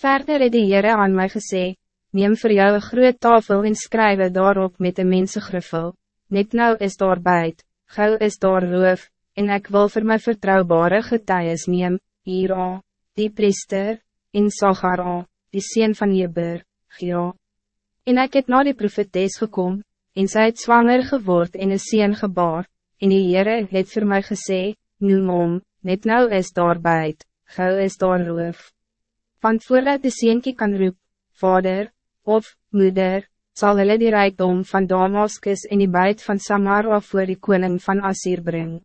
Verder het die Heere aan mij gesê, neem voor jou een groot tafel en skrywe daarop met een mensengriffel, net nou is daar buit, gauw is daar roof, en ik wil voor mijn vertrouwbare getuies neem, Hira, die priester, en Sagara, die sien van Jeber, Gira. En ik het na die profetes gekom, en sy het zwanger geword en een sien gebaar, en die Heere het voor mij gesê, noem om, net nou is daar buit, gauw is daar roof. Want voordat de sienkie kan roep, vader, of moeder, zal hulle die rijkdom van Damascus en die buit van Samara voor die koning van Assir brengen.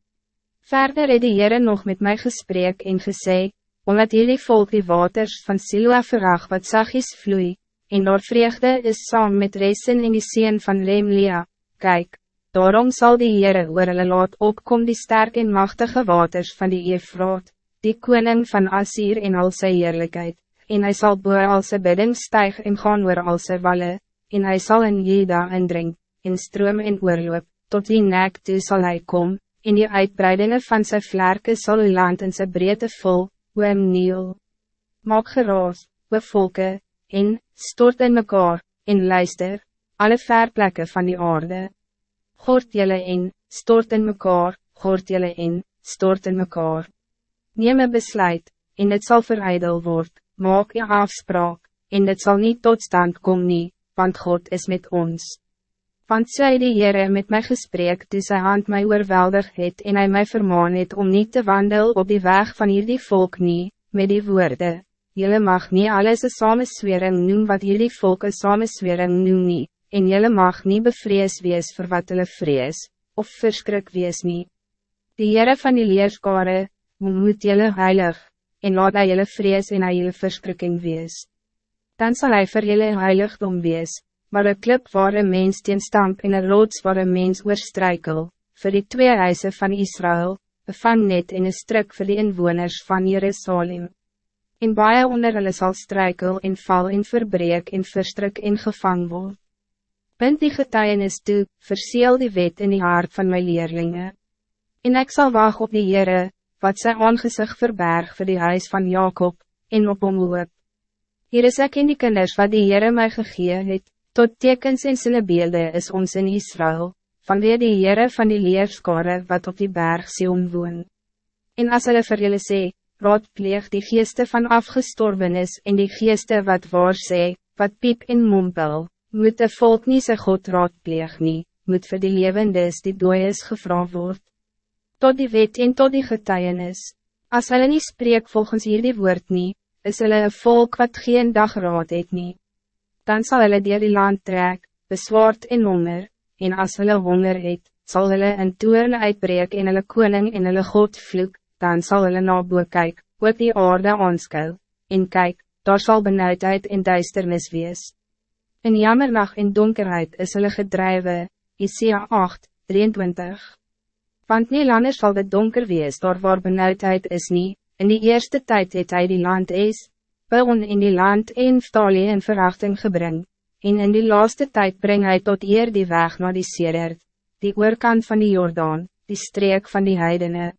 Verder het die Heere nog met mij gesprek en gesê, omdat jullie volk die waters van Siloa verag wat zachtjes vloei, en door vreugde is saam met Resen in die seen van Lemlia, kijk, daarom zal die Heere oor hulle laat opkom die sterk en machtige waters van die Eefraat, die koning van Assir en al sy heerlijkheid, en hij zal boer al sy bidding stijg en gaan oor al sy walle, en hij zal in Jeda indring, in stroom en oorloop, tot die nek toe sal hy kom, en die uitbreidingen van zijn vlerke zal uw land in zijn breedte vol, oem Niel. Maak geraas, we volke, en, stort in mekaar, en luister, alle verplekken van die aarde. Gort jelle in, stort in mekaar, gort jelle in, stort in mekaar. Neem een besluit, en het zal verijdel word, maak je afspraak, en het zal niet tot stand komen, nie, want God is met ons. Want sy die Heere met my gesprek toe sy hand my oorweldig het en hy my vermaan het om niet te wandel op die weg van hierdie volk nie, met die woorden. Jullie mag niet alles een samenswering noem wat jullie volk een samenswering noem nie, en jullie mag niet bevrees wees voor wat hulle vrees, of verskrik wees nie. Die Heere van die leerskare, moet jullie heilig, en laat hy jullie vrees en hy jullie verskrikking wees. Dan zal hij voor jullie heiligdom wees, maar een klip waar een mens teen stamp en een rots waar een mens oorstrijkel, voor die twee huizen van Israël, een vangnet en een struk voor die inwoners van Jerusalem. En baie onder hulle sal strijkel en val en verbreek en verstrik en gevang word. Bind die getuienis toe, verseel die wet in die hart van mijn leerlingen. En ik zal wacht op die Heere, wat sy aangezicht verberg voor die huis van Jacob, en op hom hoop. Hier is ek in die kinders wat die Heere my gegee het, Tot tekens en sinnebeelde is ons in Israël, vanweer die Heere van die leerskare wat op die berg Sion woon. En as hulle vir julle sê, raadpleeg die geeste van afgestorbenis en die geeste wat waar sê, wat piep en mompel, moet de volk nie sy God raadpleeg nie, moet vir die levendes die dooi is gevra word. Tot die wet en tot die getuienis, as hulle nie spreek volgens hierdie woord nie, is hulle een volk wat geen dag raad het nie dan zal hulle dier die land trek, beswaard en honger, en as hulle honger het, sal hulle in toerne uitbreek en hulle koning en hulle God vloek, dan zal hulle na boe kyk, ook die aarde aanskou, en kyk, daar zal benauwdheid en duisternis wees. In jammernacht en donkerheid is hulle gedrijwe, Isaiah 8, 23. Want nie langer zal het donker wees, daar waar benauwdheid is nie, in die eerste tijd het hy die land is, Begon in die land en Vtalie in verachting gebring, en in die laatste tijd breng hij tot eer die weg naar die Sedert, die oorkant van die Jordaan, die streek van die heidene.